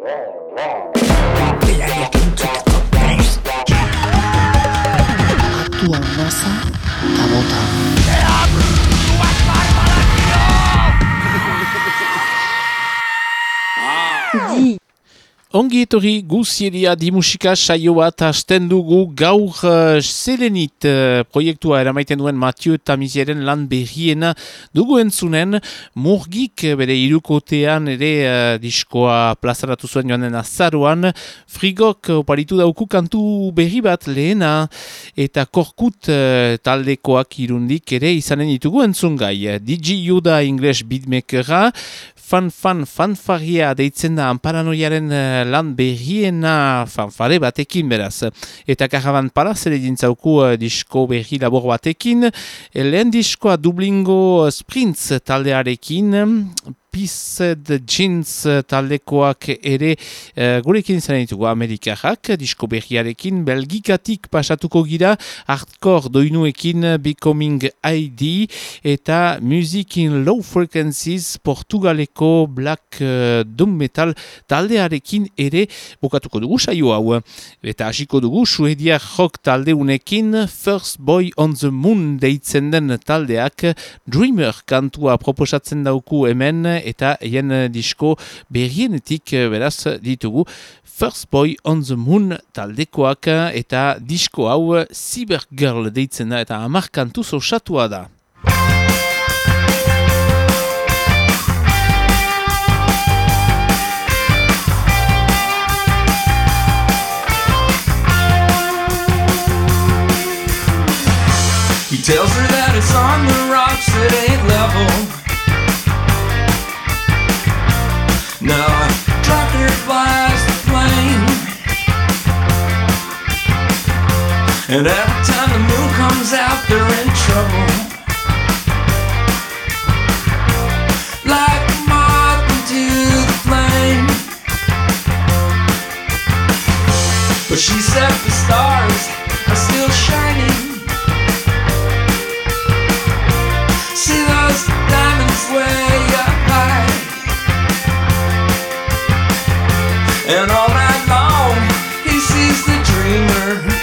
roar, roar. Ongi etorri guzieria di musika saio bat hasten dugu gaur uh, selenit uh, proiektua eramaiten duen Mathieu Tamizieren lan berriena dugu entzunen. Murgik eh, bere irukotean ere uh, diskoa plazaratu zuen joan den azaruan frigok oparitu dauku kantu berri bat lehena eta korkut uh, taldekoak irundik ere izanen ditugu entzun gai. Digi Yuda English Beatmakera. Fan-fan fanfaria deitzen da paranoiaren uh, lan berriena fanfare batekin beraz. Eta karaban para zere dintzauku uh, disko berri labor batekin. Lehen diskoa Dublingo Sprints taldearekin, Pissed Jeans taldekoak ere uh, gurekin izan ditugu Amerikarrak, disko berriarekin, belgikatik pasatuko gira, hardcore doinuekin Becoming ID, eta Music in Low Frequencies Portugaleko Black uh, Doom Metal taldearekin ere bukatuko dugu saio hau. Eta hasiko dugu suedia rock taldeunekin First Boy on the Moon deitzen den taldeak Dreamer kantua proposatzen dauku hemen eta hien disko berrienetik beraz ditugu First Boy on the Moon taldekoak eta disko hau Cybergirl deitzen da eta hamar kantu osatua da. He tells her that it's on the rocks, it ain't level. And every time the moon comes out, they're in trouble. Like moth the flame. But she said the stars are still shining. See those diamonds way up high And all night long he sees the dreamer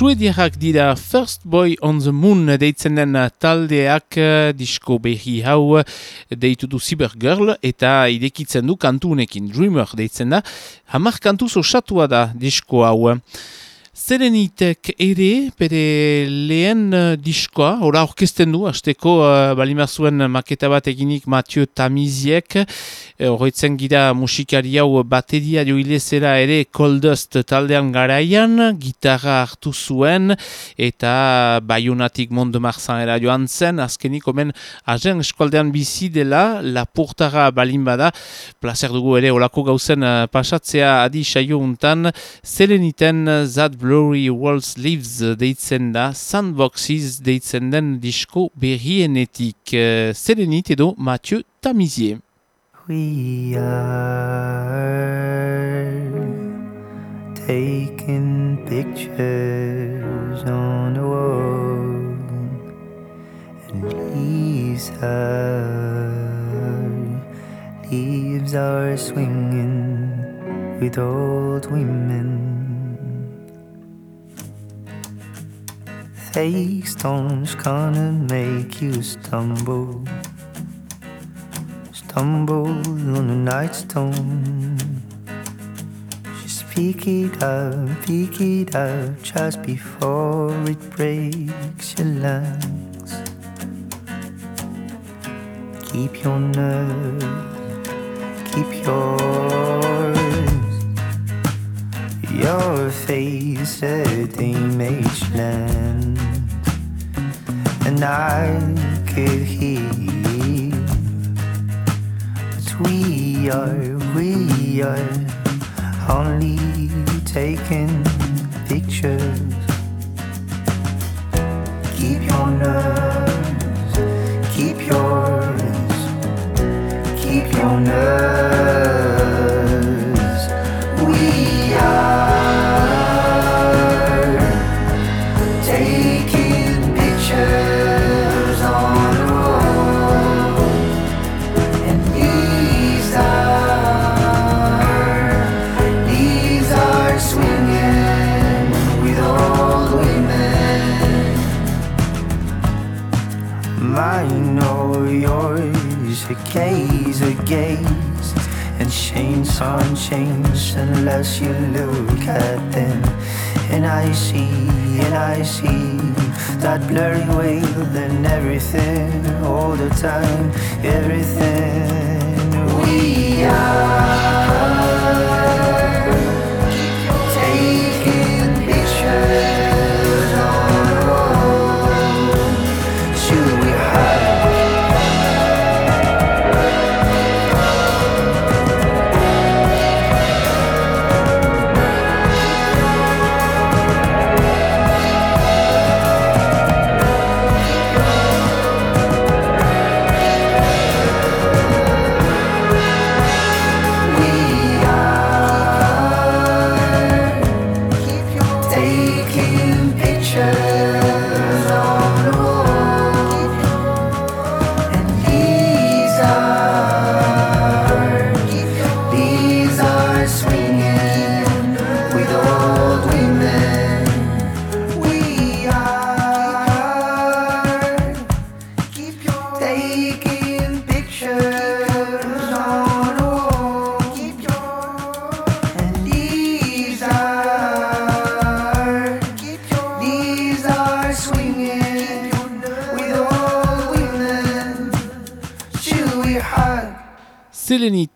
Suediarrak dira First Boy on the Moon deitzen den taldeak eh, disko behi hau deitu du Cybergirl eta irekitzen du kantunekin Dreamer deitzen da. Hamar kantuz osatua da disko hau. Serenitek ere, bere lehen uh, diskoa, ora orkesten du, hasteko uh, balimazuen maketa bat eginik Mathieu Tamiziek, horretzen gira musikari hau bateria joilezera ere Coldust taldean garaian, gitarra hartu zuen, eta baiunatik Mondo Marzanera joan zen, azkenik omen azen eskualdean bizi dela, lapurtara balin bada, placer dugu ere olako gauzen uh, pasatzea adi saio untan, Sereniten That Blurry Walls Lives deitzen da, Sandboxes deitzen den disko berrienetik, uh, Serenit edo Mathieu Tamizier. We are taking pictures on the wall, and leaves are leaves are swinging with old women. Fake stones gonna make you stumble stumble on the nightstone. Just peek it up, peek it up just before it breaks your lungs. Keep your nerve, face at image land, and I could hear but we are, we are only taking pictures. Keep your nerves, keep yours, keep your nerves. Chains on chains unless you look at them. And I see, and I see that blurry wave and everything all the time, everything we are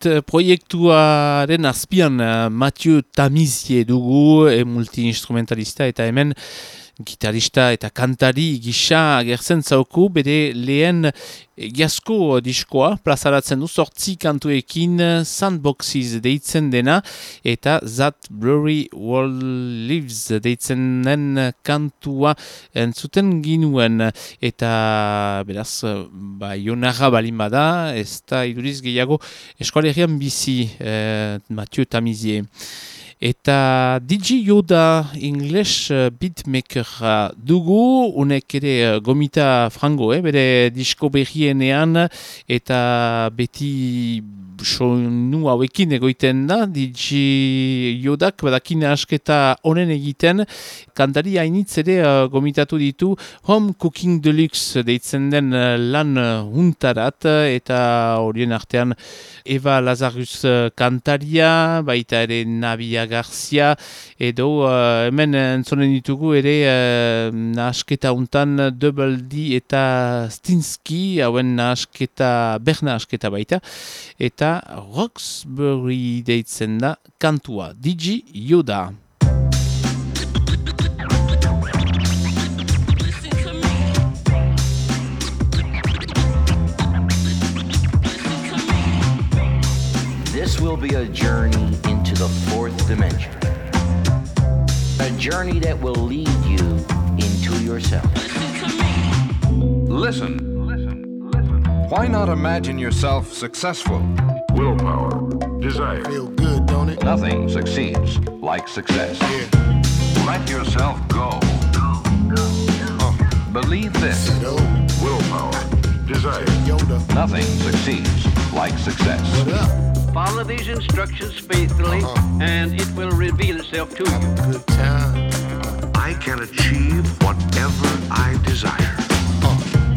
Eh, proiektuaren azpian eh, Mathieu Tamizie dugu, e, multi-instrumentalista eta hemen gitarista eta kantari gisa agertzen zauku, bere lehen egiazko diskoa, plazaratzen du sortzi kantuekin Sandboxes deitzen dena, eta That Blurry World Lives deitzen den kantua entzuten ginuen, eta beraz, ba, ionarra balin bada, ez da iduriz gehiago eskualerian bizi eh, Mathieu Tamizie. Eta DJ Yoda English eh, beatmakera dugu, unek ere eh, gomita frango, eh, bere disko berrienean, eta beti soinu hauekin egoiten da, digi jodak badakine asketa honen egiten, kantari hainitz ere uh, gomitatu ditu Home Cooking Deluxe deitzen den uh, lan uh, huntarat eta horien artean Eva Lazarus uh, kantaria, baita ere Nabia Garcia, edo uh, hemen entzonen ditugu ere uh, nahasketa untan Double D eta Stinsky, hauen nahasketa, berna nahasketa baita, eta Roxbury deitzen da kantua, Digi Yoda. This will be a journey into the fourth dimension. A journey that will lead you into yourself. Listen. Why not imagine yourself successful? Willpower. Desire. Feel good, don't it? Nothing succeeds like success. Yeah. Let yourself go. Uh, believe this. Yo, Willpower. Desire. Yoda. Nothing succeeds like success. What up? Follow these instructions faithfully, Uh-huh. and it will reveal itself to you. Good time. I can achieve whatever I desire.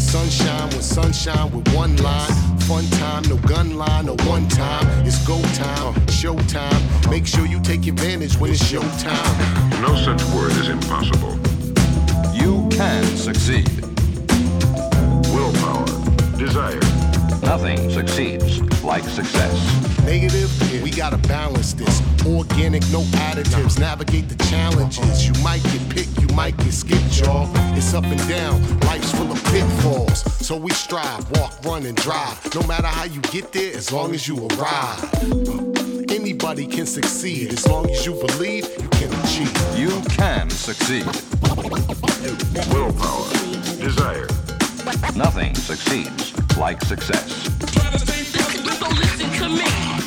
Sunshine with sunshine with one line. Fun time, no gun line, no one time. It's go time, show time. Make sure you take advantage when it's show time. No such word is impossible. You can succeed. Willpower. Desire. Nothing succeeds like success. Negative, we gotta balance this. Organic, no additives. Navigate the challenges. You might get picked, you might get skipped, y'all. It's up and down. Life's full of pitfalls. So we strive, walk, run, and drive. No matter how you get there, as long as you arrive. Anybody can succeed as long as you believe you can achieve. You can succeed. Willpower. Desire. Nothing succeeds like success.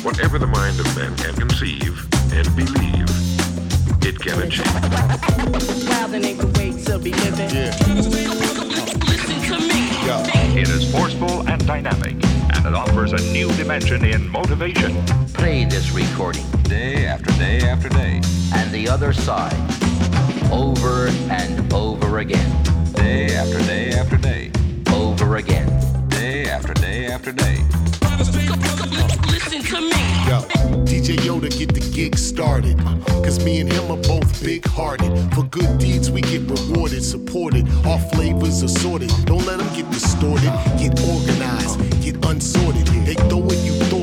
Whatever the mind of man can conceive and believe, it can achieve. Wildin' ain't the way to be living. Listen to me. It is forceful and dynamic, and it offers a new dimension in motivation. Play this recording Day after day after day. and the other side over and over again. Day after day after day. Over again. Day after day after day. Listen to me. Yo, DJ Yoda get the gig started. Cause me and him are both big hearted. For good deeds, we get rewarded, supported. Our flavors assorted. Don't let them get distorted. Get organized, get unsorted. They throw it, you thought it.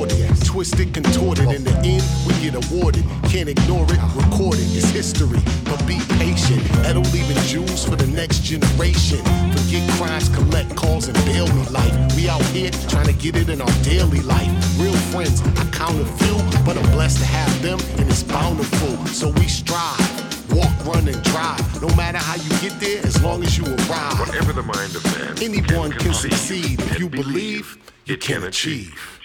Twisted, contorted. In the end, we get awarded. Can't ignore it, record it. It's history. But be patient. That'll leave leaving jewels for the next generation. Forget crimes, collect calls, and bail me life. We out here trying to get it in our daily life. Real friends, I count a few, but I'm blessed to have them, and it's bountiful. So we strive, walk, run, and drive. No matter how you get there, as long as you arrive. Whatever the mind of man Anyone can can succeed if you believe, you it can achieve.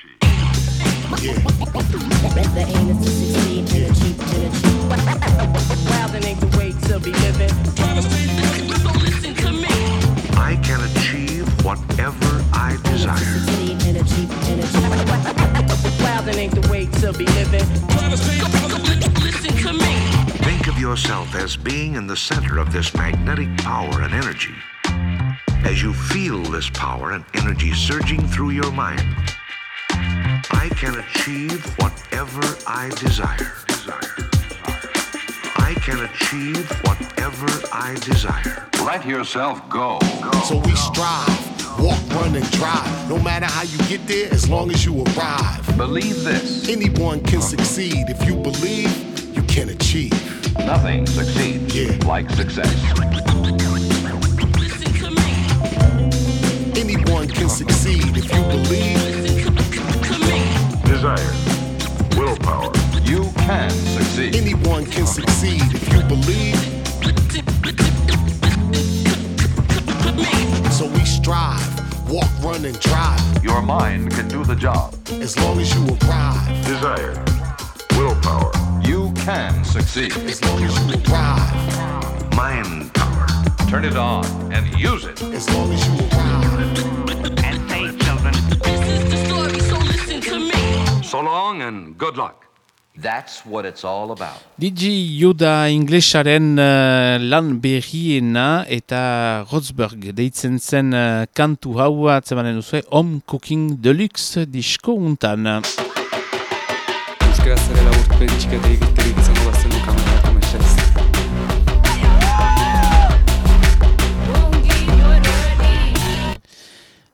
I can achieve whatever I desire. Think of yourself as being in the center of this magnetic power and energy. As you feel this power and energy surging through your mind, I can achieve whatever I desire. Desire. I can achieve whatever I desire. Let yourself go. So we strive, walk, run, and drive. No matter how you get there, as long as you arrive. Believe this. Anyone can succeed if you believe, you can achieve. Nothing succeeds Yeah. like success. Listen to me. Anyone can succeed if you believe. To me. Desire. Willpower. You can succeed. Anyone can succeed if you believe. So we strive, walk, run, and drive. Your mind can do the job. As long as you arrive, Desire. Willpower. You can succeed. as long as you arrive, Mind power. Turn it on and use it. as long as you arrive. So long and good luck. That's what it's all about. Digi Juda inglesaren uh, lan berriena eta Rotsberg deitzen zen uh, kantu hau atzemanen duzue Home Cooking Deluxe disko untan. Euskaraz ere laburpen txikete egiterik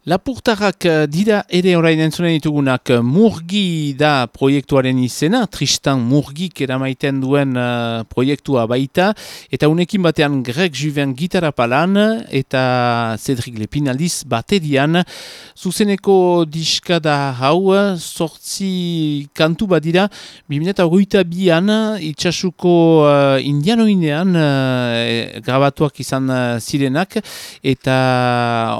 Lapurtarrak eh, dira ere orain entzunen ditugunak. Eh, Murgi da proiektuaren izena, Tristan Murgik eramaiten duen uh, proiektua baita, eta unekin batean Greg Juven gitarra palan, eta Cedric Lepinaldiz baterian, zuzeneko diska da hau, sortzi kantu badira, 2008 bian, itxasuko uh, indianoinean uh, grabatuak izan uh, zirenak, eta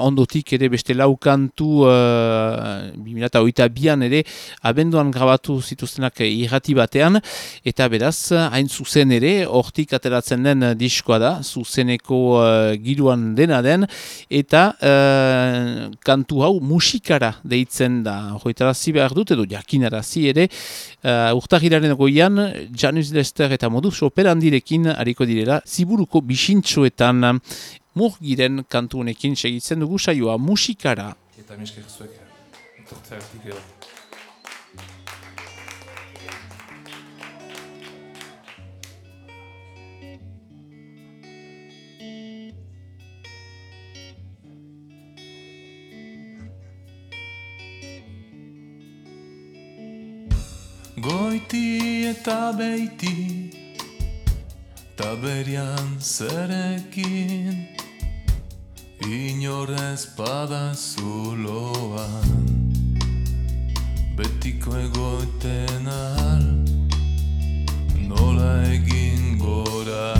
ondotik ere beste lau kantu uh, 2008 bian ere abenduan grabatu zituztenak irrati batean. Eta beraz hain zuzen ere hortik ateratzen den diskoa da zuzeneko uh, giruan dena den. Eta uh, kantu hau musikara deitzen da. Horretarazi behar dut edo jakinarazi ere uh, urtahiraren goian Janus Lester eta modus operandirekin hariko direla ziburuko bisintxoetan Murgiren kantu honekin segitzen dugu saioa musikara. Eta miskak zuek, etortzeatik edo. Goiti eta beiti Taberian zerekin Inorez bada zuloan Betiko egoiten al Nola egin gora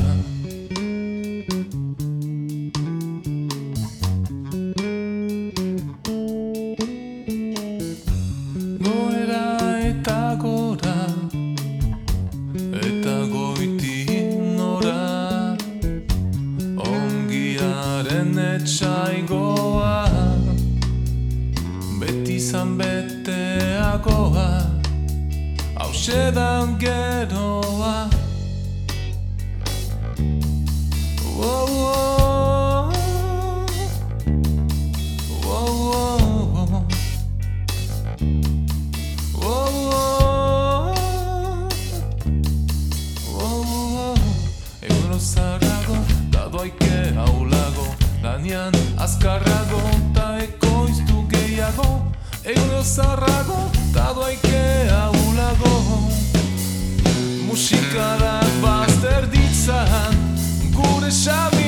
Hauxedan geroa Wow, wow, wow, wow. Wow, wow. Euro zarrago, dadoaike haulago Lanian azkarrago, ta ekoiztu gehiago Euro zarrago, Musikarak bazter ditzan Gure xabin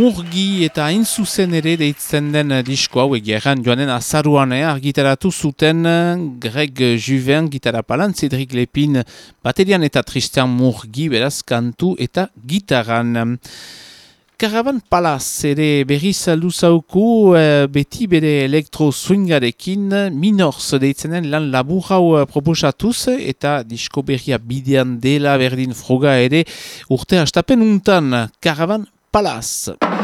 murgi eta hain zuzen ere deitzen den eh, disko hau egeran joanen azaruan eh, argitaratu zuten eh, Greg Juven gitara palan, Cedric Lepin baterian eta Tristan murgi beraz kantu eta gitaran. Karaban palaz ere berriz luzauku eh, beti bere elektro swingarekin minors deitzen den lan laburau proposatuz eta disko berria bidean dela berdin froga ere urte hastapen untan Karaban Palace.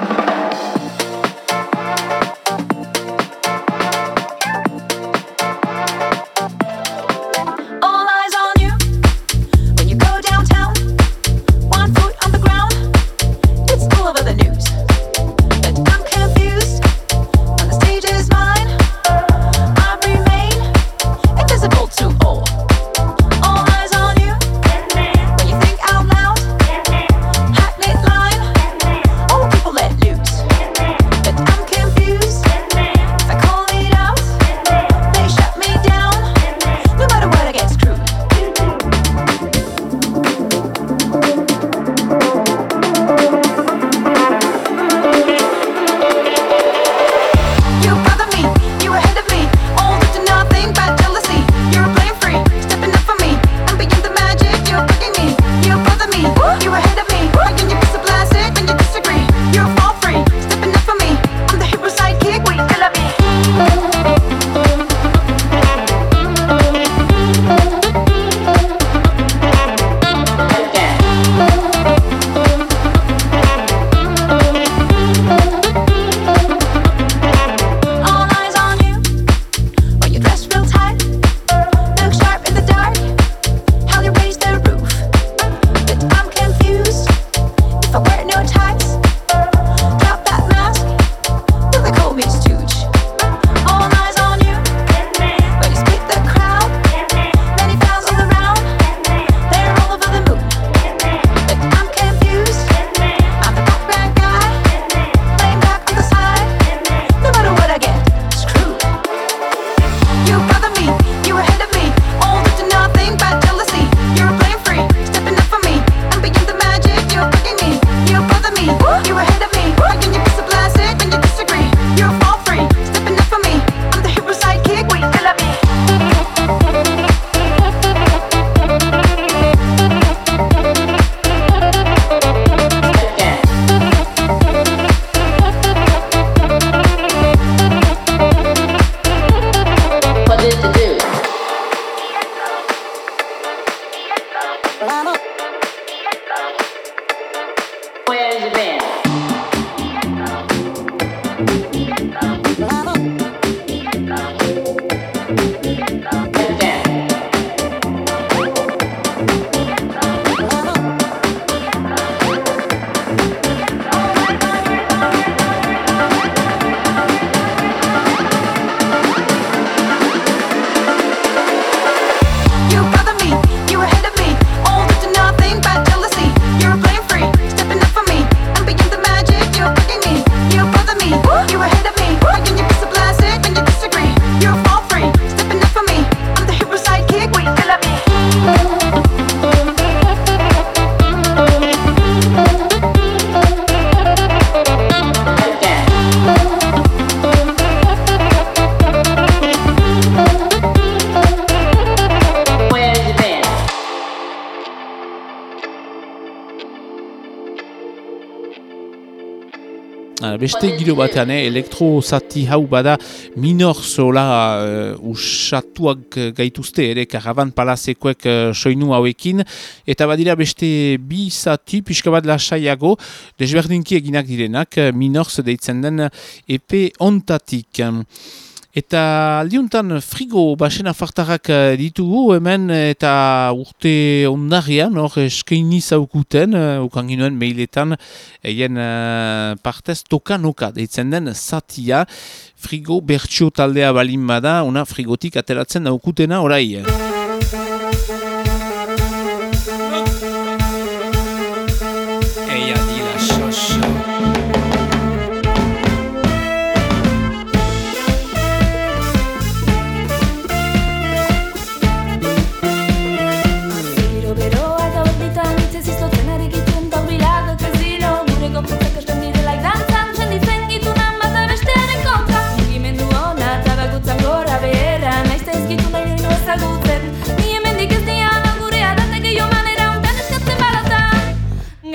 beste giro batean, eh, elektro zati hau bada minor zola uh, usatuak gaituzte ere karavan palazekoek uh, eh, soinu hauekin, eta badira beste bi zati pixka bat lasaiago desberdinki eginak direnak eh, minor deitzen den epe ontatik. Eta aldiuntan frigo basena fartarrak eh, ditugu hemen eta urte ondarrian hor eskaini zaukuten, eh, ukan ginoen mailetan, eien uh, partez tokanoka deitzen den zatia, frigo bertxio taldea balin bada, una frigotik ateratzen daukutena orai.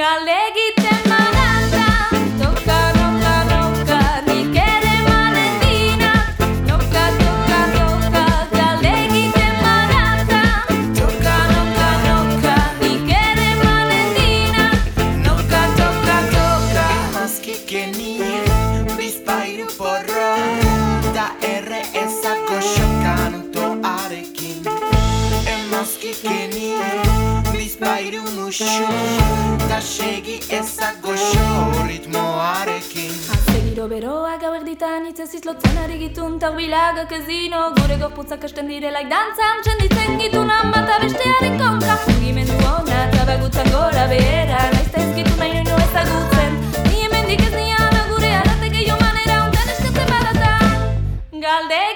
allegi semanata toccano toccano mi chere malendina. Non casca non casca allegi semanata toccano toccano mi chere malendina. Non casca non casca moschi che nio mi spiru porra da r esa co schcanto are che musu Ta segi ezak goxo ritmoarekin. Segiro beroa gauek ditan hitz ez izlotzen ari gitun Tau bilaga kazino Gure gorputzak hasten direlaik dantzan Txenditzen gitun bat bestearen kontra. Mugimendu ona tabagutzan gora behera Naizta ez gitu nahi nuen ezagutzen. Ni hemendik ez nian gure arate gehiago manera Untan eskatzen badata Galde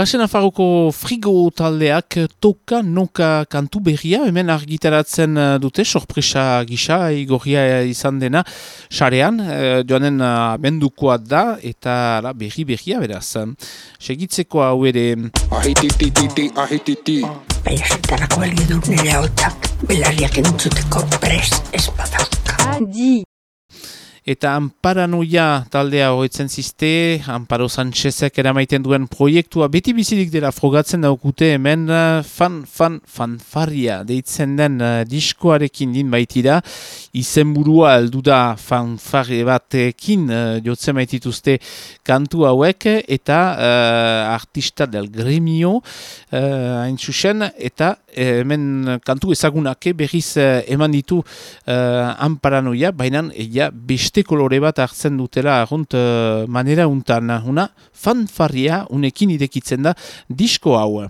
Basen afaruko frigo taldeak toka noka kantu berria, hemen argitaratzen eh, dute, sorpresa gisa, igorria izan dena, sarean, eh, joanen bendukoa da, eta la, berri berria beraz. Segitzeko hau ere... Ahititititi, ahititi. Baina zertarako balio du nire hotak belarriak entzuteko prest ez badauka. Adi! Eta Amparanoia taldea hoetzen ziste, Amparo Sanchezek eramaiten duen proiektua beti bizirik dela frogatzen daukute hemen uh, fan, fan, fanfaria deitzen den uh, diskoarekin din baitira, izenburua aldu da fanfare batekin uh, jotzen baitituzte kantu hauek, eta uh, artista del gremio uh, hain zuzen, eta eh, hemen kantu ezagunak berriz uh, eman ditu uh, Amparanoia, baina eia beste kolore bat hartzen dutela argunt uh, manera untan. Una fanfarria unekin irekitzen da disko hau.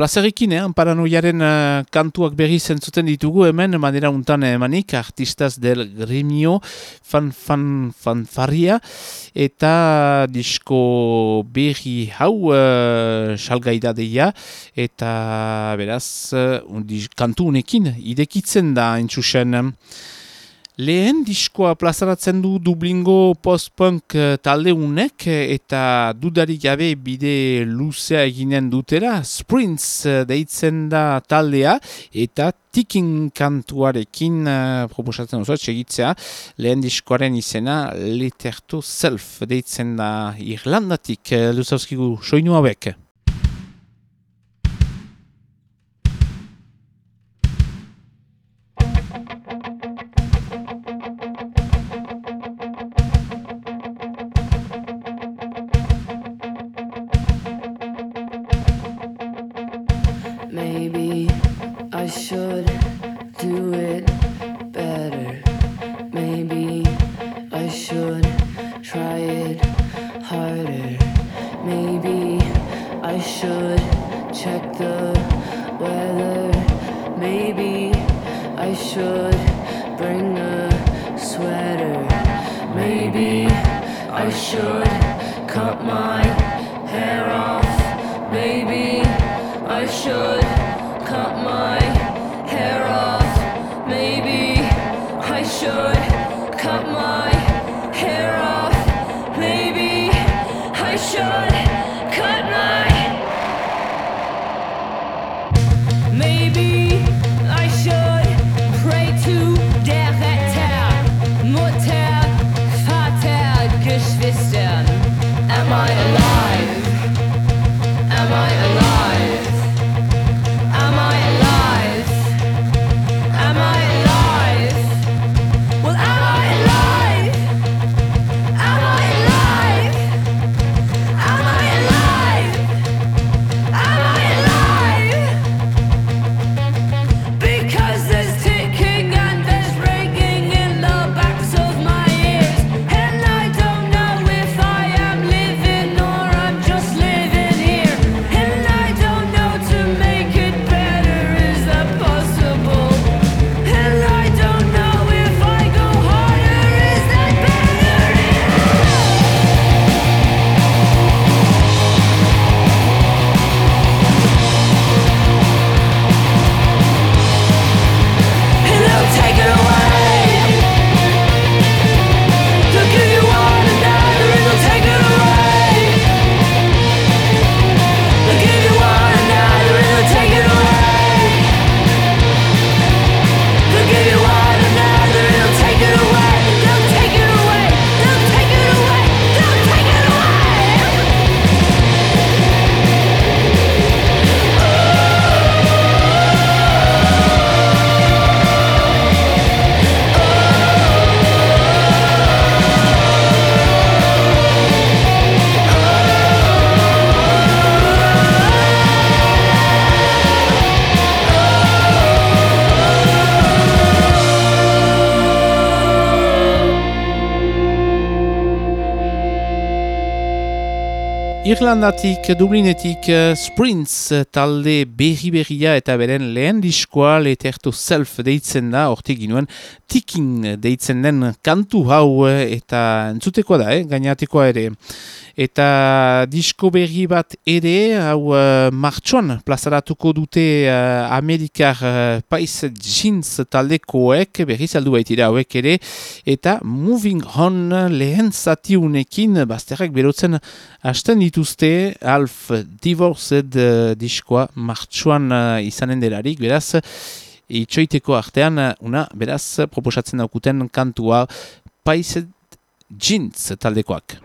Plazerikin, eh? paranoiaren uh, kantuak berri zentzuten ditugu hemen, manera untan emanik, artistas del gremio, fan, fan, fanfaria, eta disko berri hau uh, salgaida deia, eta beraz, uh, kantu unekin, idekitzen da entzusen. Lehen diskoa plazaratzen du Dublingo post-punk eh, talde unek eh, eta dudari gabe bide luzea eginen dutera. Sprints eh, deitzen da taldea eta tikin kantuarekin uh, proposatzen duzuet segitzea. Lehen diskoaren izena Letter Self deitzen da Irlandatik. Luzauskigu soinu hauek. harder. Maybe I should check the weather. Maybe I should bring a sweater. Maybe I should cut my hair off. Maybe I should cut my hair off. Maybe I should. Irlandatik, Dublinetik, uh, Sprints talde berri-berria eta beren lehen diskoa letertu self deitzen da, orte ginuen, tiking deitzen den kantu hau eta entzutekoa da, eh? gainatekoa ere eta disko berri bat ere, hau uh, martxoan plazaratuko dute uh, Amerikar uh, Pais Jeans taldekoek, berri zaldu baitira hauek ere, eta Moving On lehen zatiunekin, bazterrak berotzen hasten dituzte, Alf Divorced uh, diskoa martxoan uh, izanen delarik, beraz, itxoiteko artean, una, beraz, proposatzen daukuten kantua Pais Jeans taldekoak.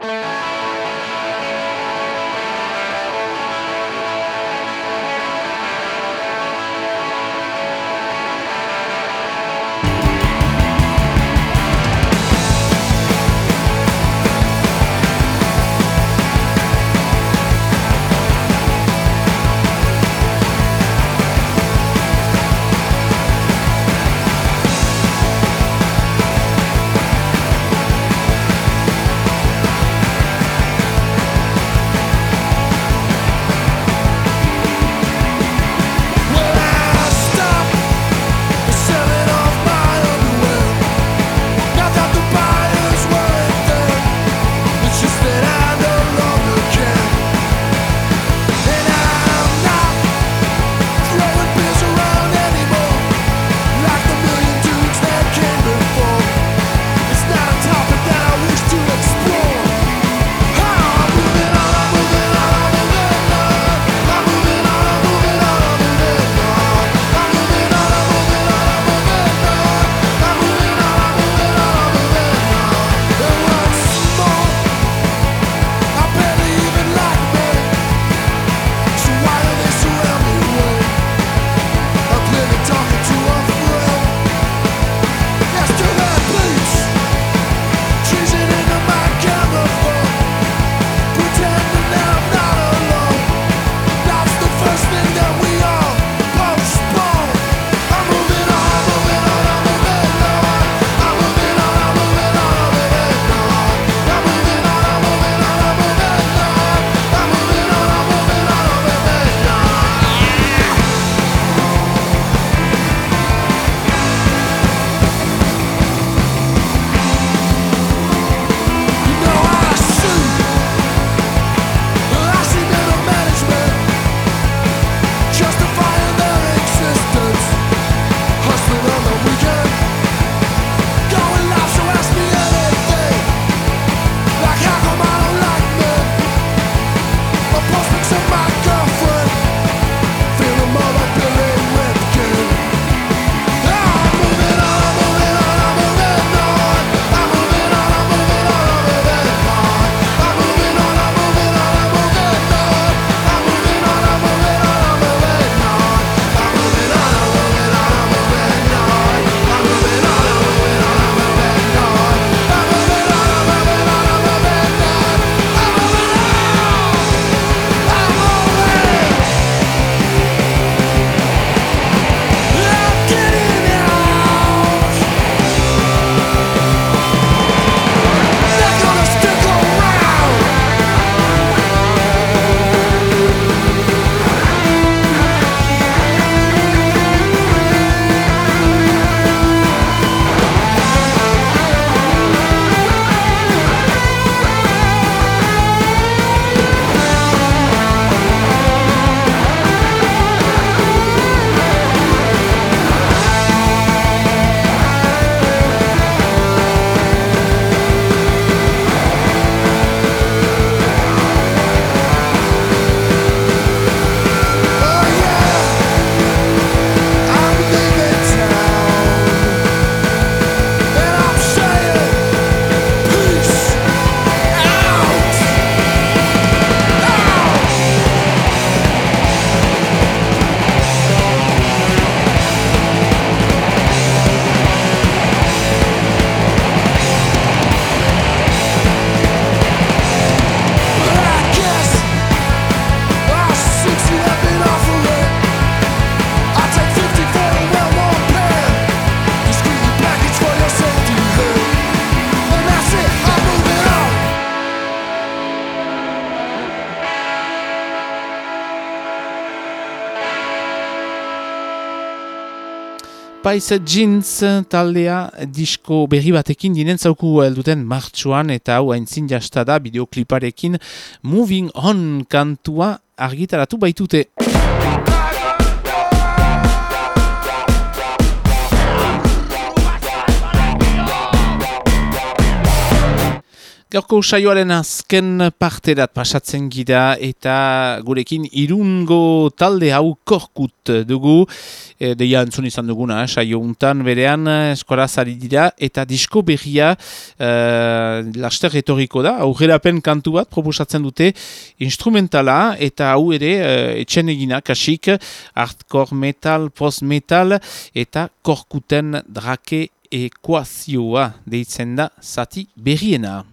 Paisa Jeans taldea disko berri batekin dinen zauku duten martxuan eta hau aintzin jastada bideokliparekin Moving On kantua argitaratu baitute. Gaurko saioaren azken parterat pasatzen gira eta gurekin irungo talde hau korkut dugu. E, deia entzun izan duguna, eh, saio untan berean eskoraz ari dira eta disko berria e, laster etoriko da. Aurrerapen kantu bat proposatzen dute instrumentala eta hau ere e, etxen egina kasik hardcore metal, post metal eta korkuten drake ekuazioa deitzen da zati berriena.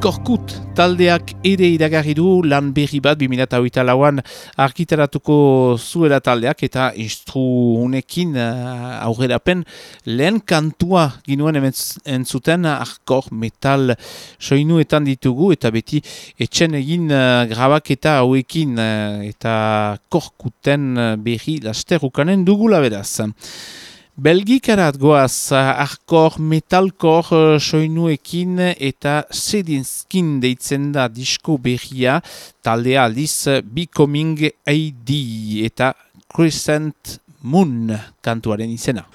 Korkut taldeak ere iragarri du lan berri bat 2008 lauan argitaratuko zuela taldeak eta instru uh, aurrerapen lehen kantua ginuen entzuten arkor metal soinuetan ditugu eta beti etxen egin uh, grabaketa hauekin uh, eta korkuten berri lasterukanen dugula beraz. Belgikarat goaz, arkor, metalkor uh, soinuekin eta sedinskin deitzen da disko berria, taldea aldiz Becoming AD eta Crescent Moon kantuaren izena.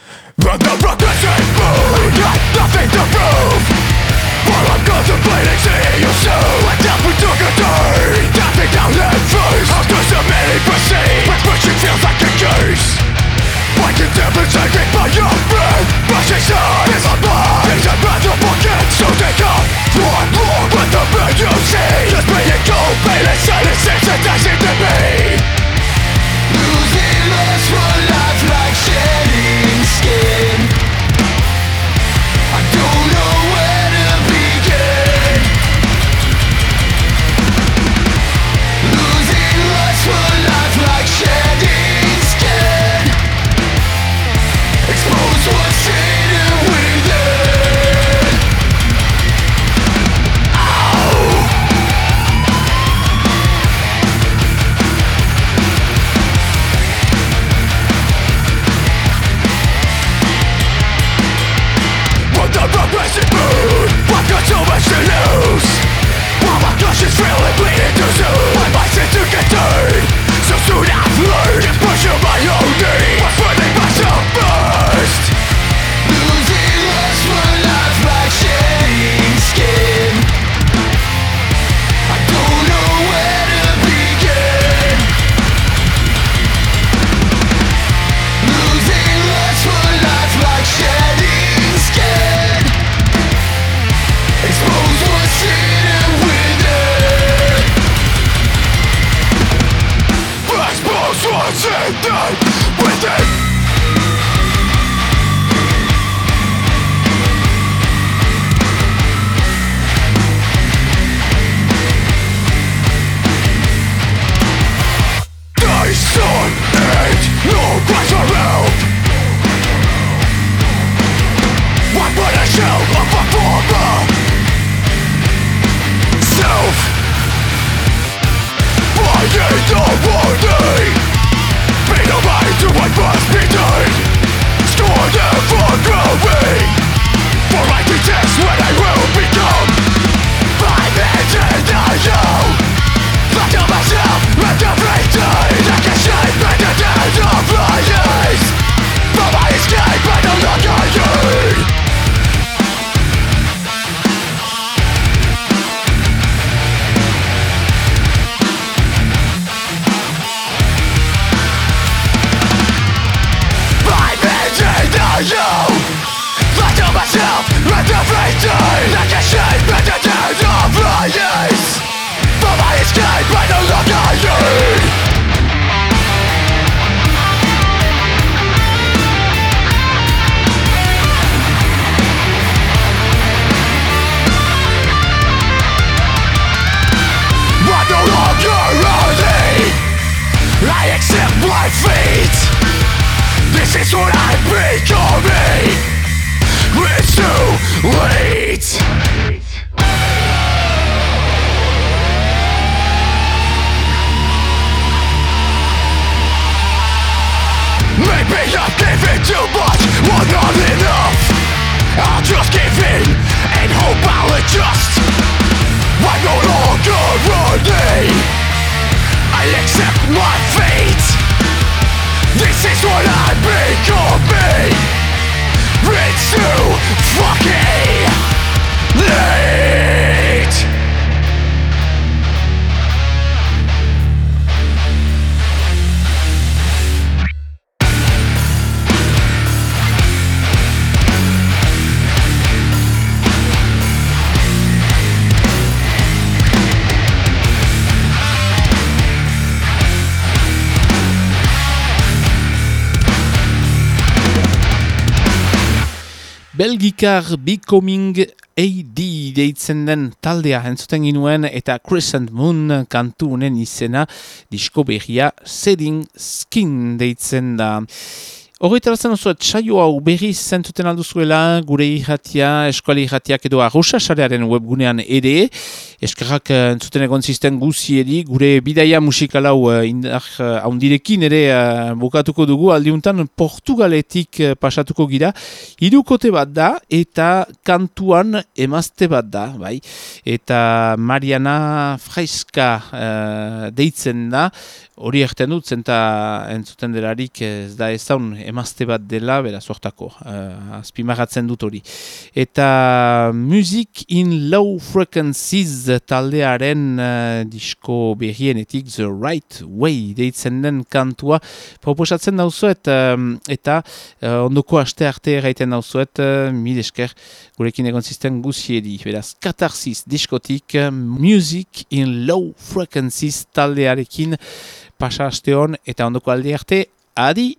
Waking devastated by your breath Rising sun is a blood It's a breath of pocket So take off. Mind to what must be This is what I'm becoming It's too late. Maybe I've given too much, or not enough. I'll just give in and hope I'll adjust. I'm no longer worthy I accept my fate This is what I'm becoming It's too fucking late Belgikar Becoming AD deitzen den taldea entzuten ginuen eta Crescent Moon kantu honen izena disko berria Setting Skin deitzen da. Horretarazen oso, txaio hau berri zentuten alduzuela, gure irratia, eskuali irratiak edo arrosa sarearen webgunean ere, eskarrak uh, entzuten egon zisten guzieri, gure bidaia musikalau uh, indar uh, haundirekin ere bukatuko dugu, aldiuntan Portugaletik pasatuko gira, irukote bat da, eta kantuan emazte bat da, bai, eta Mariana Fraiska uh, deitzen da, hori erten dut, zenta entzuten delarik ez da ezaun emazte bat dela, bera sortako, uh, azpimarratzen dut hori. Eta Music in Low Frequencies taldearen uh, disko berrienetik The Right Way deitzen den kantua proposatzen dauzuet um, eta uh, ondoko aste arte erraiten dauzuet uh, mil esker gurekin egon zisten guziedi. Beraz, Katarsis diskotik Music in Low Frequencies taldearekin pasa aste hon eta ondoko aldi arte, adi!